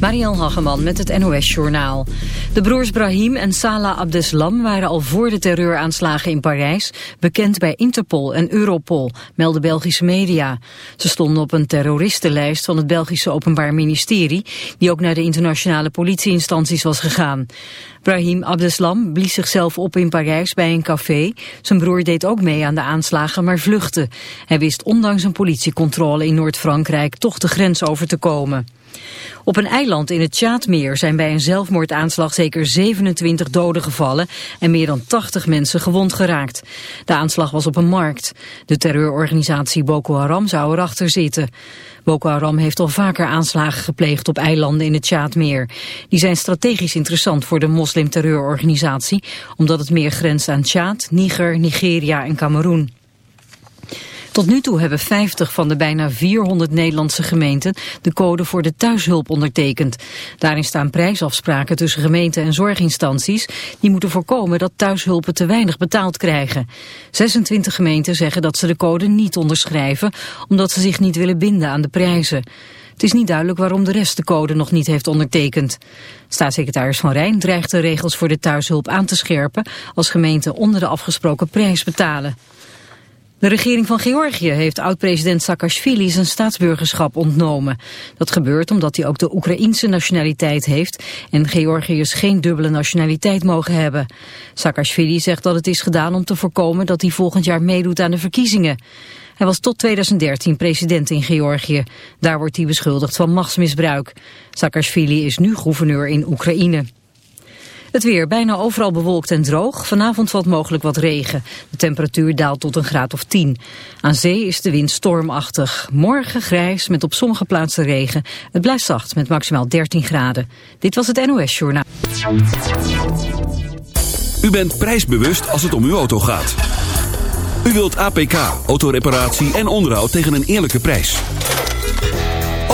Mariel Hageman met het NOS Journaal. De broers Brahim en Salah Abdeslam waren al voor de terreuraanslagen in Parijs bekend bij Interpol en Europol, melden Belgische media. Ze stonden op een terroristenlijst van het Belgische Openbaar Ministerie, die ook naar de internationale politieinstanties was gegaan. Brahim Abdeslam blies zichzelf op in Parijs bij een café. Zijn broer deed ook mee aan de aanslagen, maar vluchtte. Hij wist ondanks een politiecontrole in Noord-Frankrijk toch de grens over te komen. Op een eiland in het Tjaatmeer zijn bij een zelfmoordaanslag zeker 27 doden gevallen en meer dan 80 mensen gewond geraakt. De aanslag was op een markt. De terreurorganisatie Boko Haram zou erachter zitten. Boko Haram heeft al vaker aanslagen gepleegd op eilanden in het Tjaatmeer. Die zijn strategisch interessant voor de moslimterreurorganisatie, omdat het meer grenst aan Tjaad, Niger, Nigeria en Cameroen. Tot nu toe hebben 50 van de bijna 400 Nederlandse gemeenten de code voor de thuishulp ondertekend. Daarin staan prijsafspraken tussen gemeenten en zorginstanties die moeten voorkomen dat thuishulpen te weinig betaald krijgen. 26 gemeenten zeggen dat ze de code niet onderschrijven omdat ze zich niet willen binden aan de prijzen. Het is niet duidelijk waarom de rest de code nog niet heeft ondertekend. Staatssecretaris Van Rijn dreigt de regels voor de thuishulp aan te scherpen als gemeenten onder de afgesproken prijs betalen. De regering van Georgië heeft oud-president Saakashvili zijn staatsburgerschap ontnomen. Dat gebeurt omdat hij ook de Oekraïense nationaliteit heeft en Georgiërs geen dubbele nationaliteit mogen hebben. Saakashvili zegt dat het is gedaan om te voorkomen dat hij volgend jaar meedoet aan de verkiezingen. Hij was tot 2013 president in Georgië. Daar wordt hij beschuldigd van machtsmisbruik. Saakashvili is nu gouverneur in Oekraïne. Het weer bijna overal bewolkt en droog. Vanavond valt mogelijk wat regen. De temperatuur daalt tot een graad of 10. Aan zee is de wind stormachtig. Morgen grijs met op sommige plaatsen regen. Het blijft zacht met maximaal 13 graden. Dit was het NOS Journaal. U bent prijsbewust als het om uw auto gaat. U wilt APK, autoreparatie en onderhoud tegen een eerlijke prijs.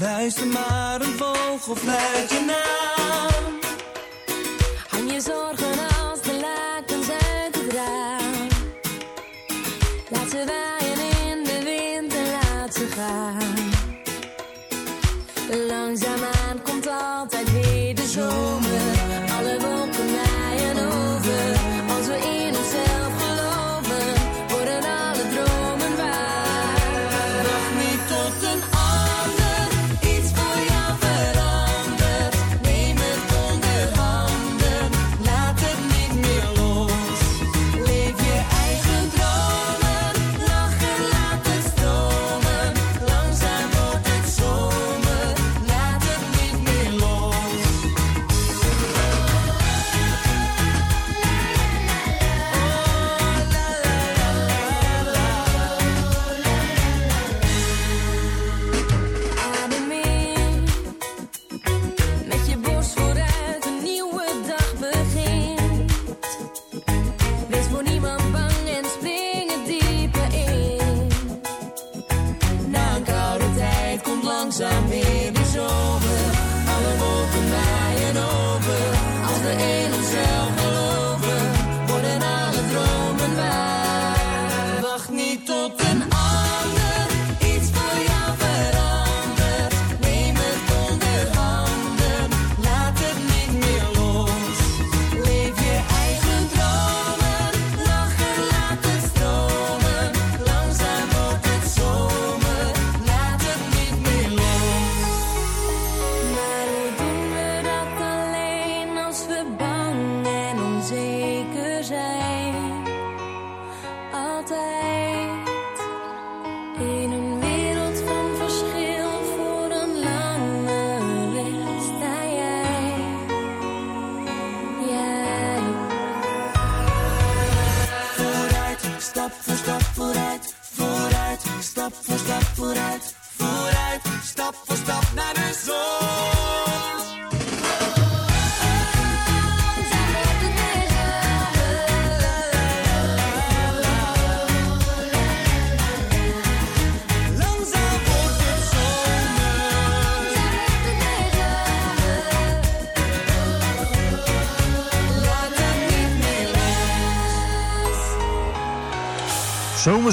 Luister maar een vogel fluit je naam. Hang je zorgen als de lakens uit het raam. Laat ze waaien in de wind en laat ze gaan. Langzaamaan komt altijd weer de zomer.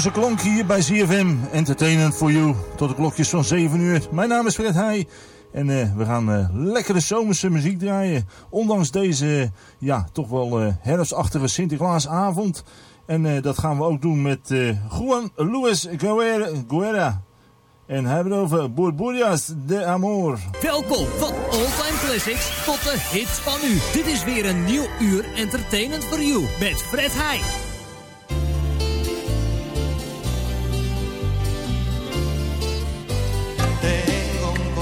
Zomerse klonk hier bij ZFM. Entertainment for you. Tot de klokjes van 7 uur. Mijn naam is Fred Heij. En eh, we gaan eh, lekkere zomerse muziek draaien. Ondanks deze, ja, toch wel eh, herfstachtige Sinterklaasavond. En dat gaan we ook doen met Juan Luis Guerra. En hebben het over Burbujas de Amor. Welkom van All-Time Classics tot de hits van nu. Dit is weer een nieuw uur Entertainment for You met Fred Heij.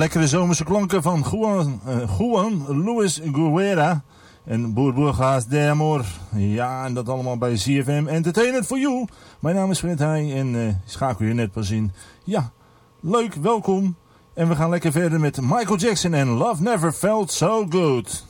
lekkere zomerse klanken van Juan, uh, Juan Luis Guerra en Burbujas de Amor. Ja, en dat allemaal bij CFM Entertainment for You. Mijn naam is Fred Heij en uh, schakel je net pas in. Ja, leuk, welkom. En we gaan lekker verder met Michael Jackson en Love Never Felt So Good.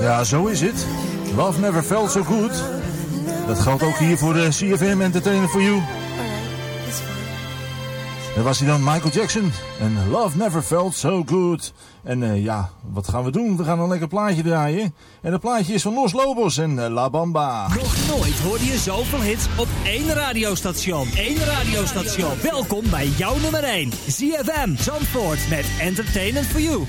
Ja, zo is het. Love never felt so good. Dat geldt ook hier voor eh, de CFM Entertainment for You. Dat was hij dan, Michael Jackson. En Love Never Felt So Good. En eh, ja, wat gaan we doen? We gaan een lekker plaatje draaien. En dat plaatje is van Los Lobos en eh, La Bamba. Nog nooit hoorde je zoveel hits op één radiostation. Eén radiostation. Welkom bij jouw nummer 1. CFM Zandvoort met Entertainment For You.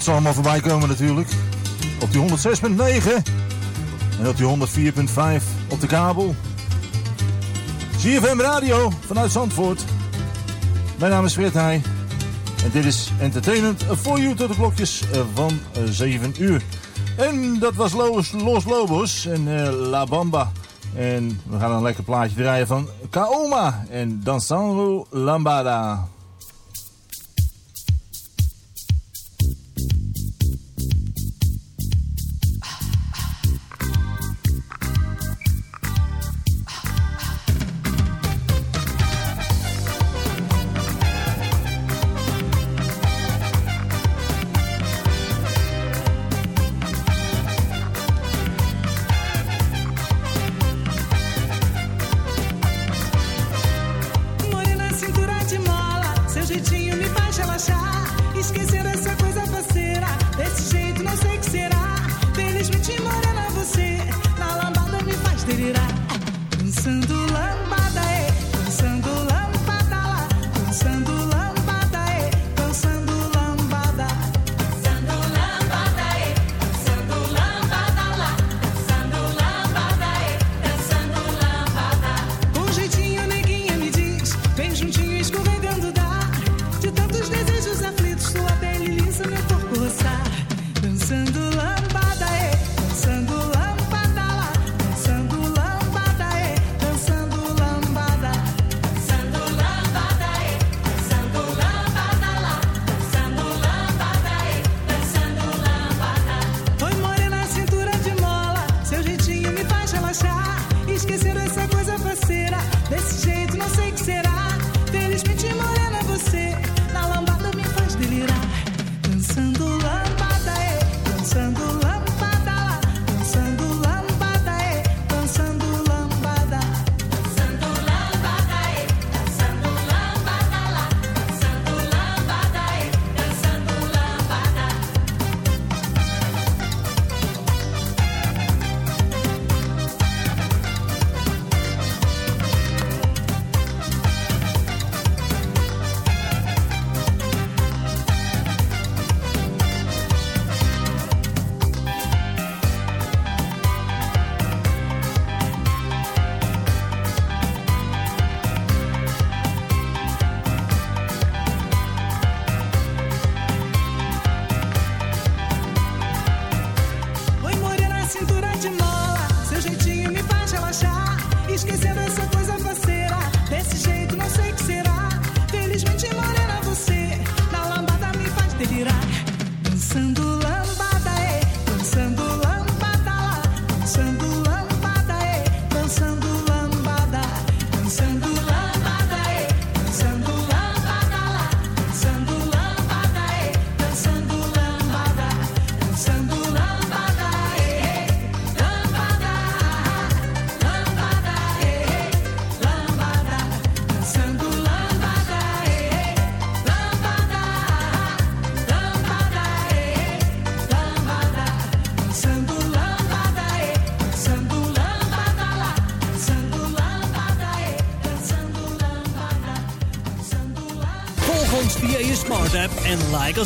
Het zal allemaal voorbij komen natuurlijk. Op die 106.9 en op die 104.5 op de kabel. CFM Radio vanuit Zandvoort. Mijn naam is Fred En dit is Entertainment voor You tot de klokjes eh, van eh, 7 uur. En dat was Los, Los Lobos en eh, La Bamba. En we gaan een lekker plaatje draaien van Kaoma en Dansando Lambada. pasar. de mola, seu jeitinho me faz relaxar. Esquecer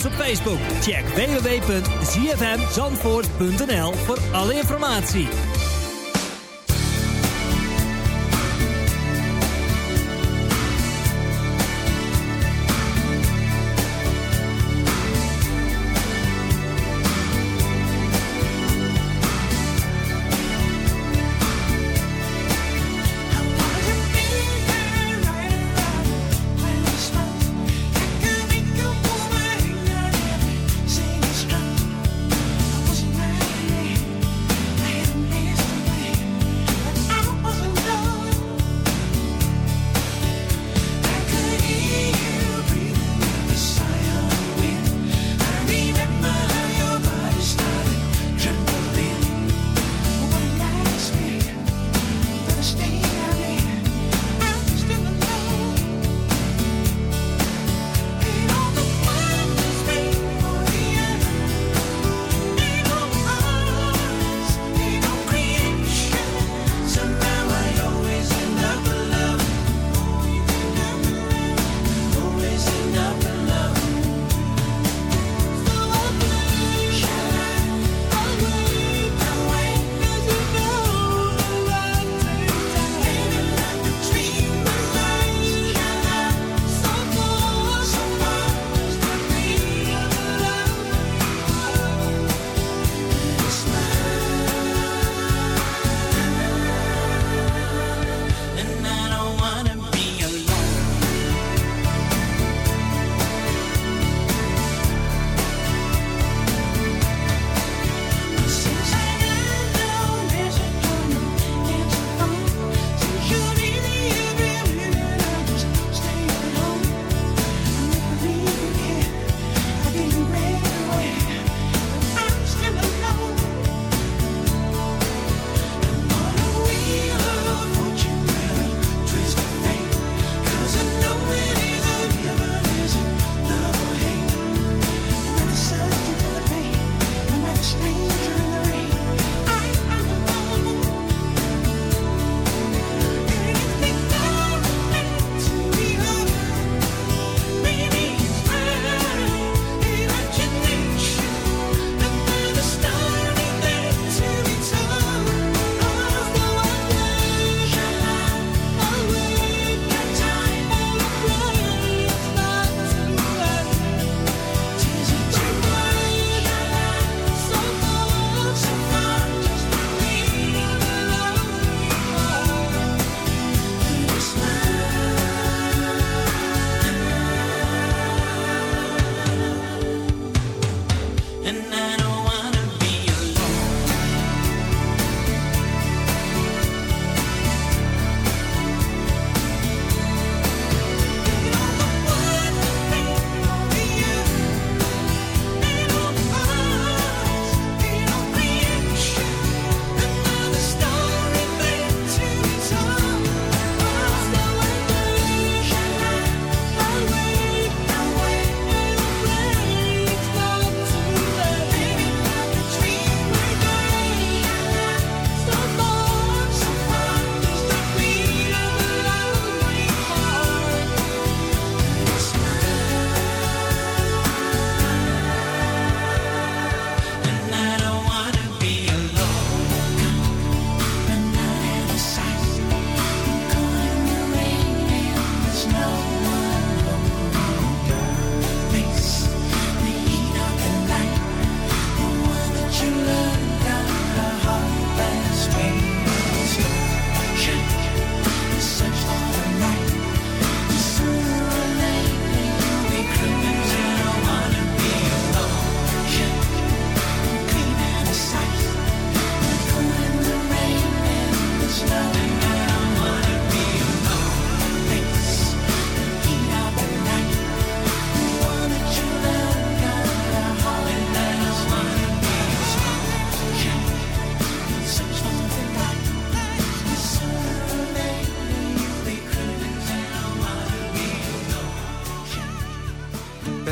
op Facebook. Check www.zfmzandvoort.nl voor alle informatie.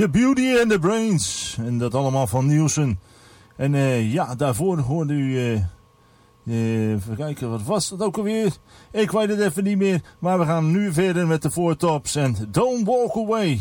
The Beauty and the Brains. En dat allemaal van Nielsen. En eh, ja, daarvoor hoorde u... eh, even kijken, wat was dat ook alweer? Ik weet het even niet meer. Maar we gaan nu verder met de Four Tops. En Don't Walk Away.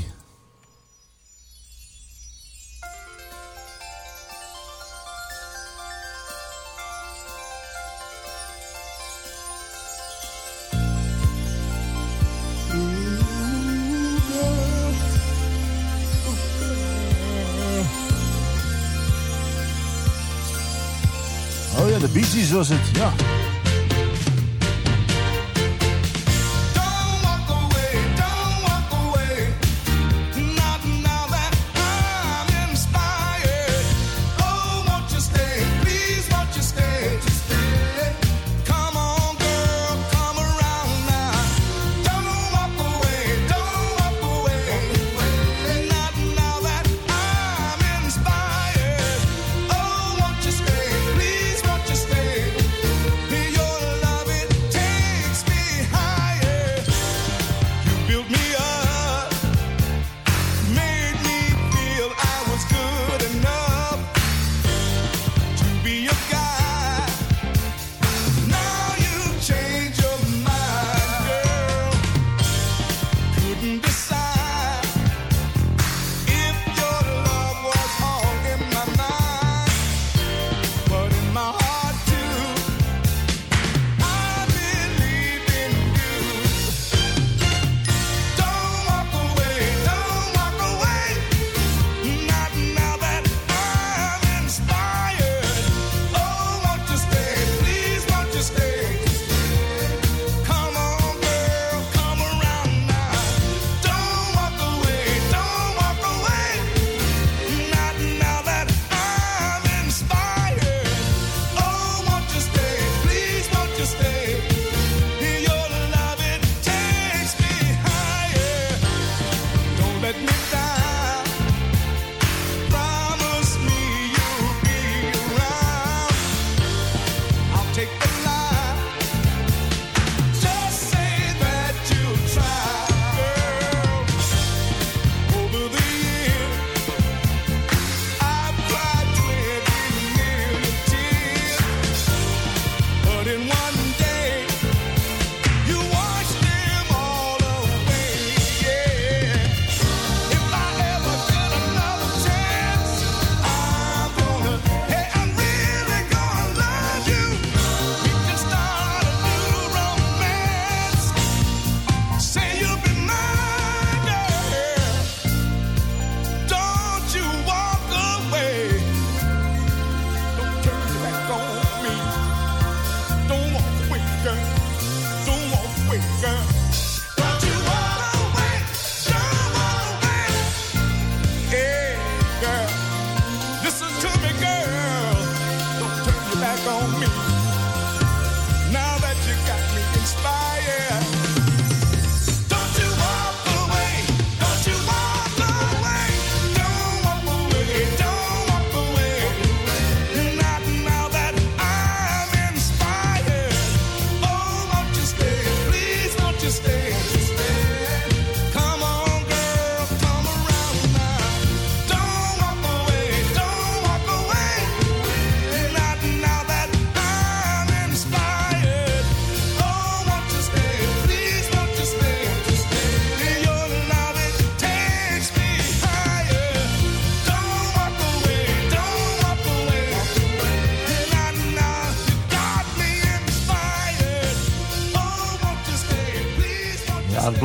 Gees was het. Ja.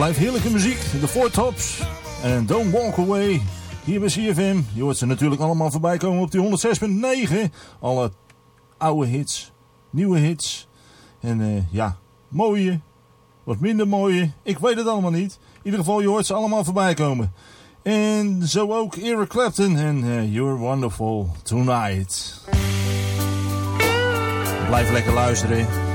Blijft heerlijke muziek. De Four Tops en Don't Walk Away. Hier bij CFM. Je hoort ze natuurlijk allemaal voorbij komen op die 106.9. Alle oude hits, nieuwe hits. En eh, ja, mooie, wat minder mooie. Ik weet het allemaal niet. In ieder geval, je hoort ze allemaal voorbij komen. En zo ook Eric Clapton en eh, You're Wonderful Tonight. Blijf lekker luisteren.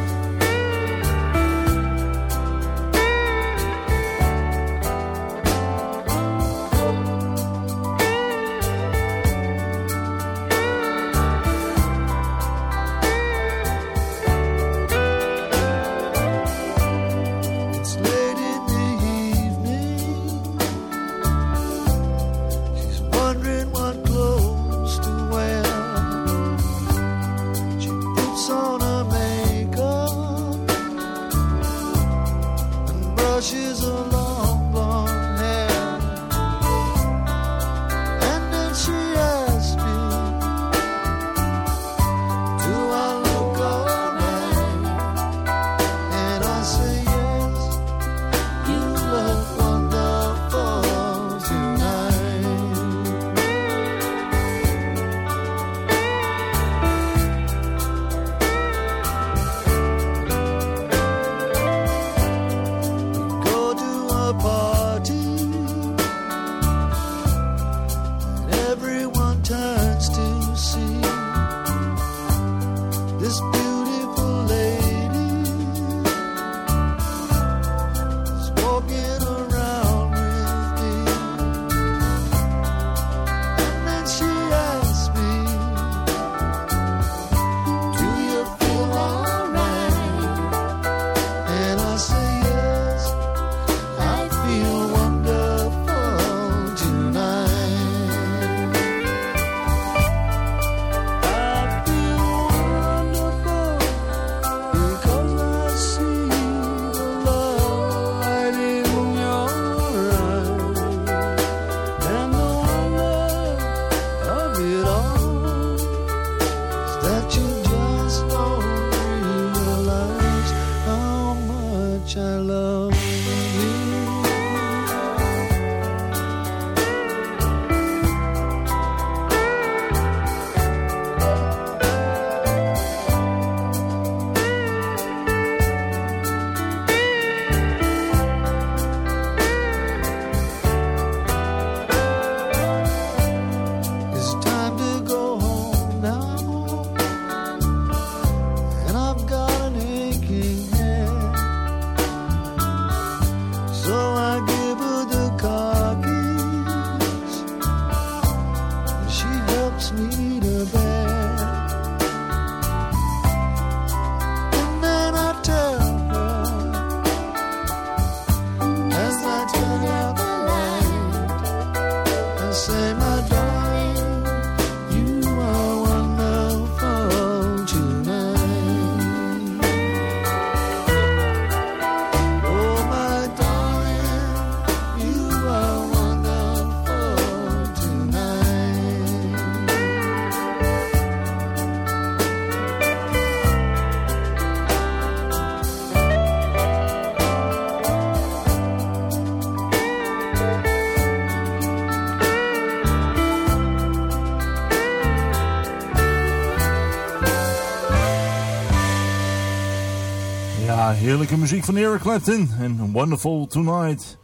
Ja, heerlijke muziek van Eric Clapton en Wonderful Tonight.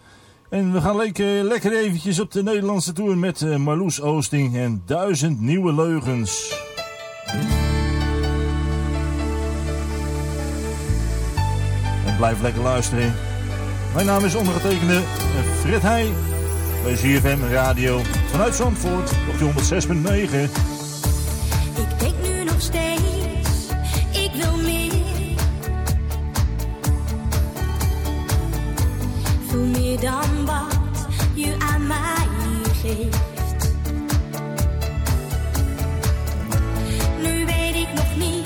En we gaan lekker, lekker eventjes op de Nederlandse tour met eh, Marloes Oosting en duizend nieuwe leugens. En blijf lekker luisteren. Mijn naam is ondergetekende Fred Heij bij ZFM Radio vanuit Zandvoort op die 106.9. Ik denk nu nog steeds, Veel meer dan wat je aan mij geeft. Nu weet ik nog niet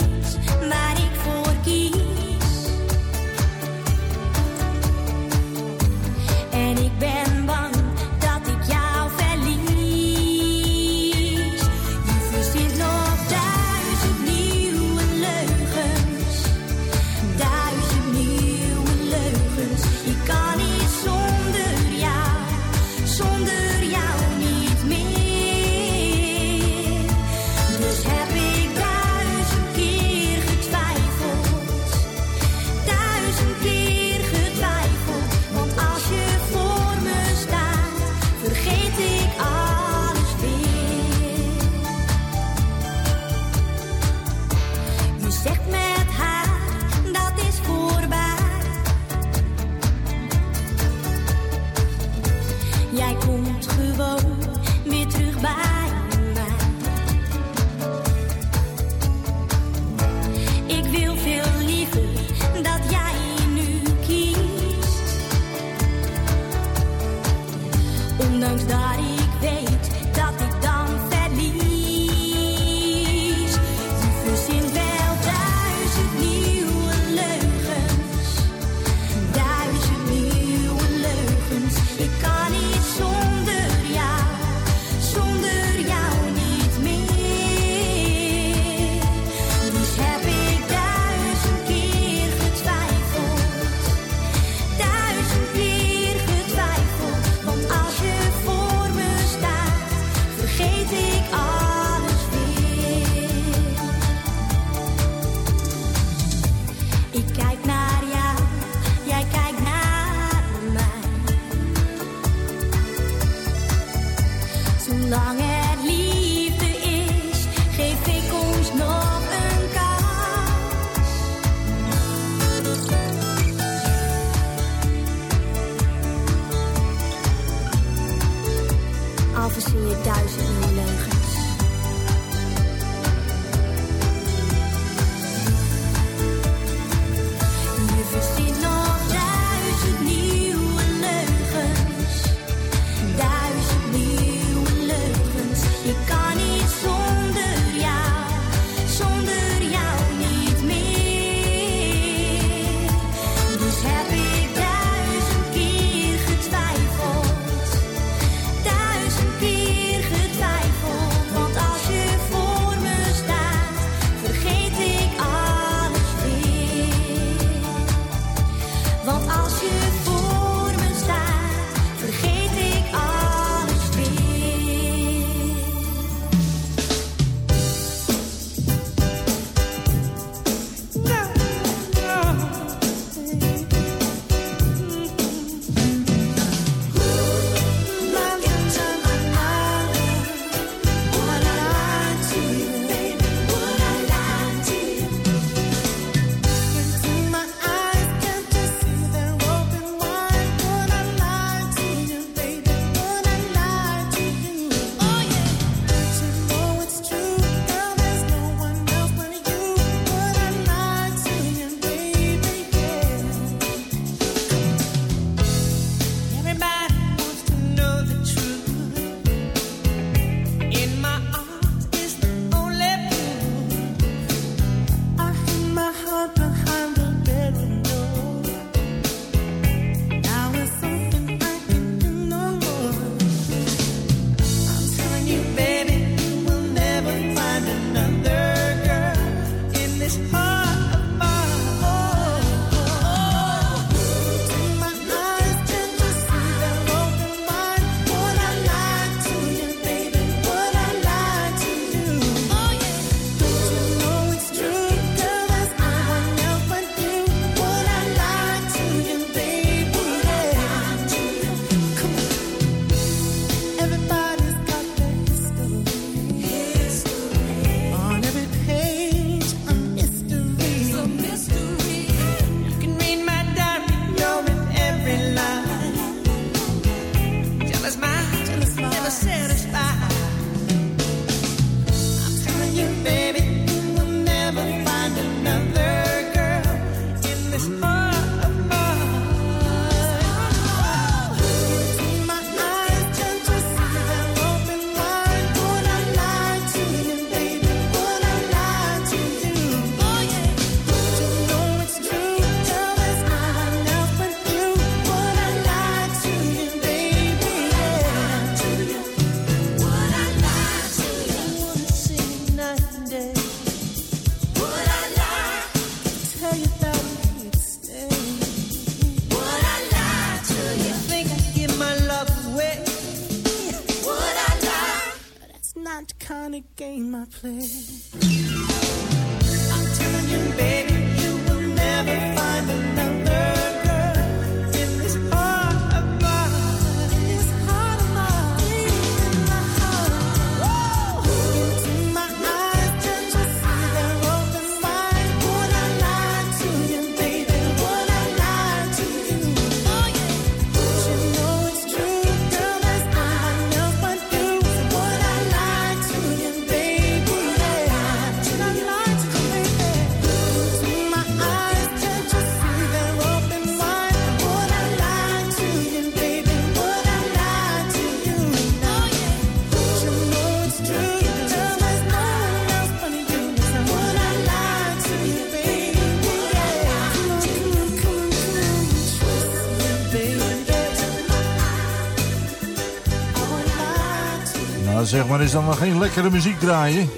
zeg maar, is dan nog geen lekkere muziek draaien.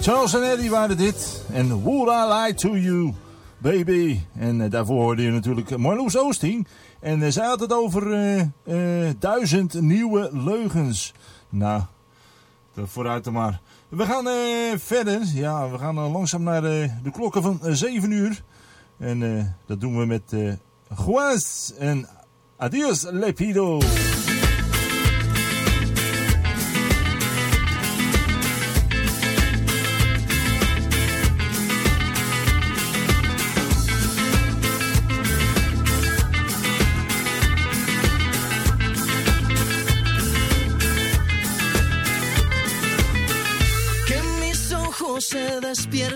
Charles en Eddie waren dit. En Would I Lie To You, Baby. En eh, daarvoor hoorde je natuurlijk Marloes Oosting. En eh, zij had het over eh, duizend nieuwe leugens. Nou, dat vooruit dan maar. We gaan verder. Ja, we gaan langzaam naar de klokken van 7 uur. En dat doen we met Juaz en Adios Lepido.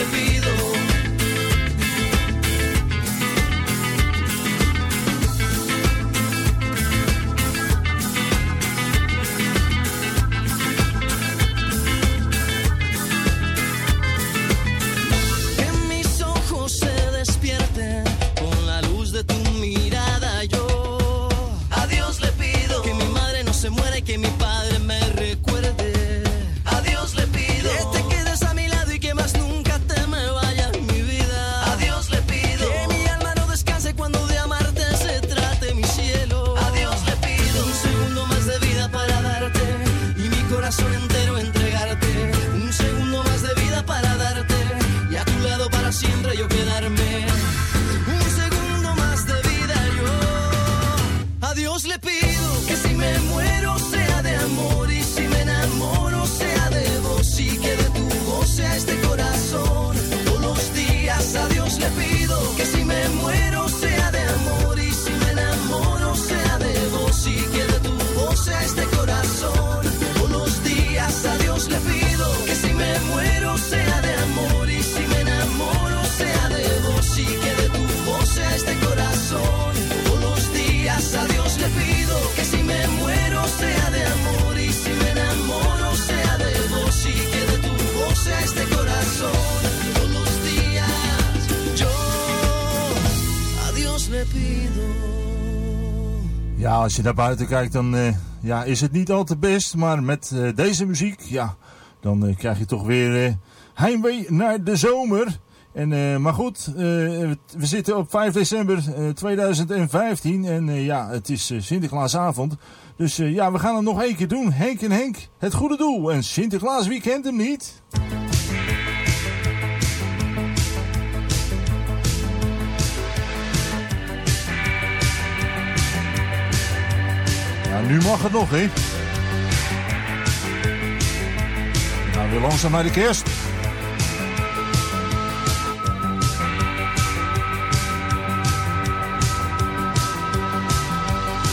A Ja, als je naar buiten kijkt, dan eh, ja, is het niet al te best. Maar met eh, deze muziek, ja, dan eh, krijg je toch weer heimwee naar de zomer. En, maar goed, we zitten op 5 december eh, 2015 en ja, het is Sinterklaasavond. Dus ja, we gaan het nog één keer doen. Henk en Henk, het goede doel. En Sinterklaas, wie kent hem niet? Ja, nu mag het nog, hè? Nou, weer langzaam naar de kerst.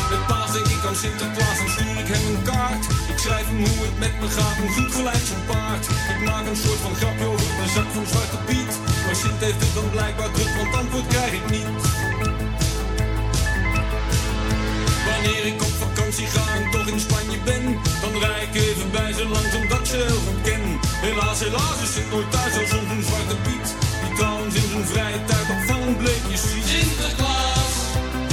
Met paas denk ik aan Sinterklaas en stuur ik hem een kaart. Ik schrijf hem hoe het met me gaat, een goed gelijk zijn paard. Ik maak een soort van grapje over mijn zak van Zwarte Piet. Maar Sint heeft het dan blijkbaar druk, want antwoord krijg ik niet. Wanneer ik rijk even bij ze langs omdat ze heel goed ken. Helaas, helaas is het nooit thuis als soms een zwarte piet. Die trouwens in zijn vrije tijd op van bleekjes ziet. Sinterklaas,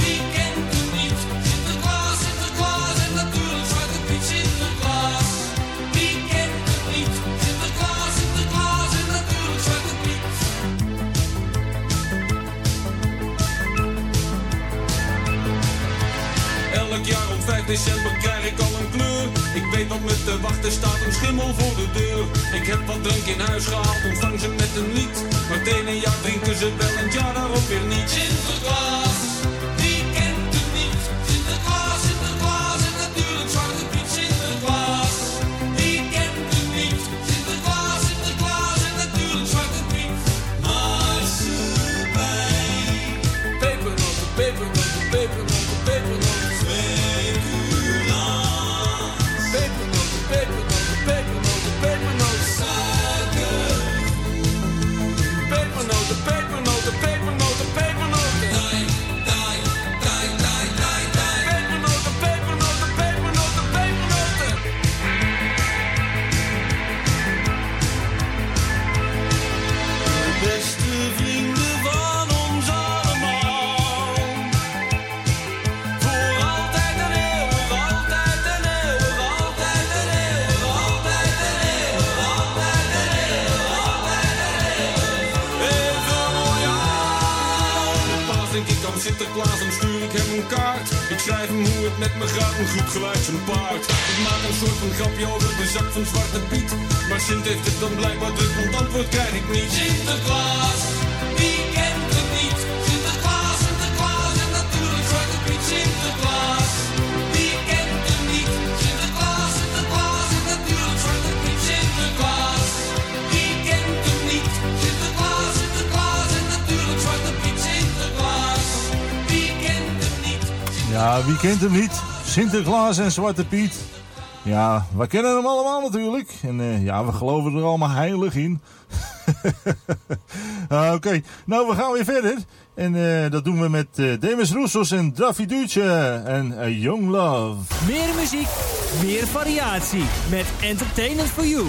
wie kent hem niet? Sinterklaas, Sinterklaas en natuurlijk zwarte piet Sinterklaas. Wie kent hem niet? Sinterklaas, Sinterklaas en natuurlijk zwarte piet. Elk jaar op 5 december krijg ik al weet wat me te wachten staat, een schimmel voor de deur. Ik heb wat drank in huis gehaald, ontvang ze met een lied. Maar het ene jaar drinken ze wel en jaar daarop weer niet. Een soort van grapje over de zak van Zwarte Piet. Maar Sint heeft het dan blijkbaar druk, want antwoord krijg ik niet. Sinterklaas, wie kent hem niet? Sinterklaas, Sinterklaas en natuurlijk Zwarte Piet. Sinterklaas, wie kent hem niet? Sinterklaas, Sinterklaas en natuurlijk Zwarte Piet. Sinterklaas, wie kent hem niet? Sinterklaas, Sinterklaas en natuurlijk Zwarte Piet. Sinterklaas, wie kent hem niet? Ja, wie kent hem niet? Sinterklaas en Zwarte Piet. Ja, we kennen hem allemaal natuurlijk. En eh, ja, we geloven er allemaal heilig in. Ah, Oké, nou we gaan weer verder. En eh, dat doen we met eh, Demis Roussos en Daffy Duce en Young Love. Meer muziek, meer variatie. Met Entertainment for You.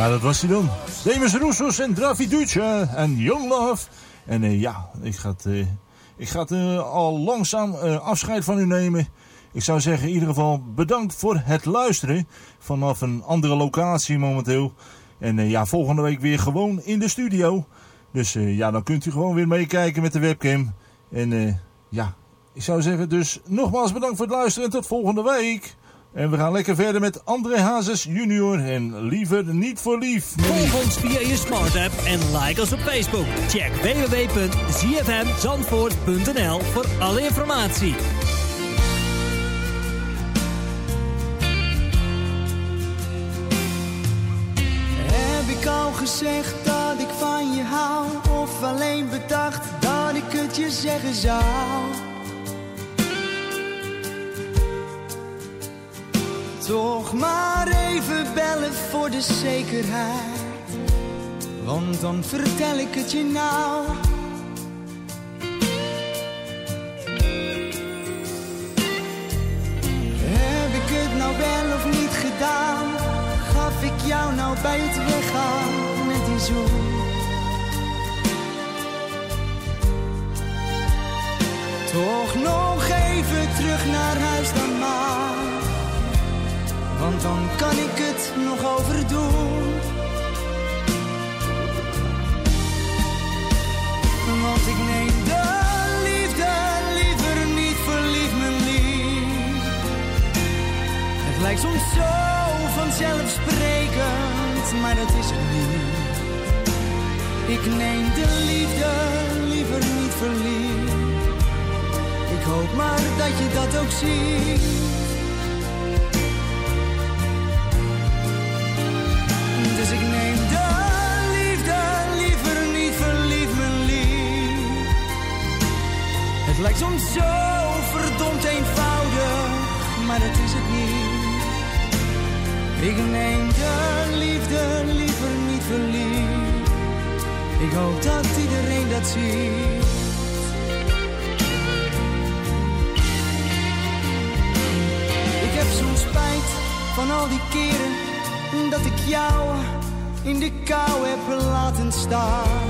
Ja, dat was hij dan. Demis Roussos en Dravi Duce en Young Love. En eh, ja, ik ga het, eh, ik ga het eh, al langzaam afscheid van u nemen. Ik zou zeggen in ieder geval bedankt voor het luisteren. Vanaf een andere locatie momenteel. En ja, volgende week weer gewoon in de studio. Dus ja, dan kunt u gewoon weer meekijken met de webcam. En ja, ik zou zeggen dus nogmaals bedankt voor het luisteren en tot volgende week. En we gaan lekker verder met André Hazes junior en liever niet voor lief. Volg ons via je smart app en like ons op Facebook. Check www.zfmzandvoort.nl voor alle informatie. Heb ik al gezegd dat ik van je hou? Of alleen bedacht dat ik het je zeggen zou? Toch maar even bellen voor de zekerheid. Want dan vertel ik het je nou. Heb ik het nou wel of niet gedaan? Gaf ik jou nou bij het weggaan met die zoen? Toch nog even terug naar huis dan maar. Want dan kan ik het nog overdoen. Want ik neem de liefde liever niet verliefd, mijn lief. Het lijkt soms zo vanzelfsprekend, maar dat is het niet. Ik neem de liefde liever niet verliefd. Ik hoop maar dat je dat ook ziet. Dus ik neem de liefde liever niet verliefd, mijn lief. Het lijkt soms zo verdomd eenvoudig, maar dat is het niet. Ik neem de liefde liever niet verliefd. Ik hoop dat iedereen dat ziet. Ik heb soms spijt van al die keren dat ik jou in de kou heb laten staan.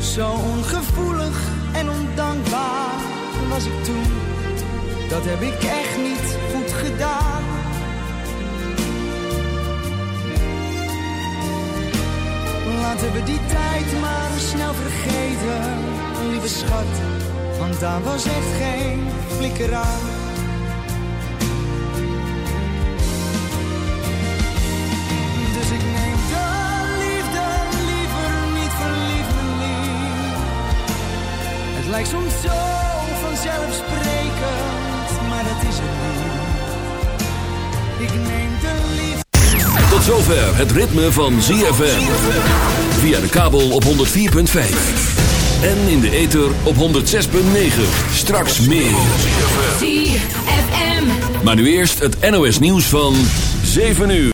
Zo ongevoelig en ondankbaar was ik toen. Dat heb ik echt niet goed gedaan. Laten we die tijd maar snel vergeten, lieve schat. Want daar was echt geen flikker aan. Lijkt soms zo vanzelfsprekend, maar dat is het niet. Ik neem de liefde. Tot zover het ritme van ZFM. Via de kabel op 104.5. En in de ether op 106.9. Straks meer. ZFM. Maar nu eerst het NOS nieuws van 7 uur.